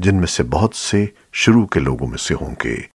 जिनमें से बहुत से शुरू के लोगों में से होंगे।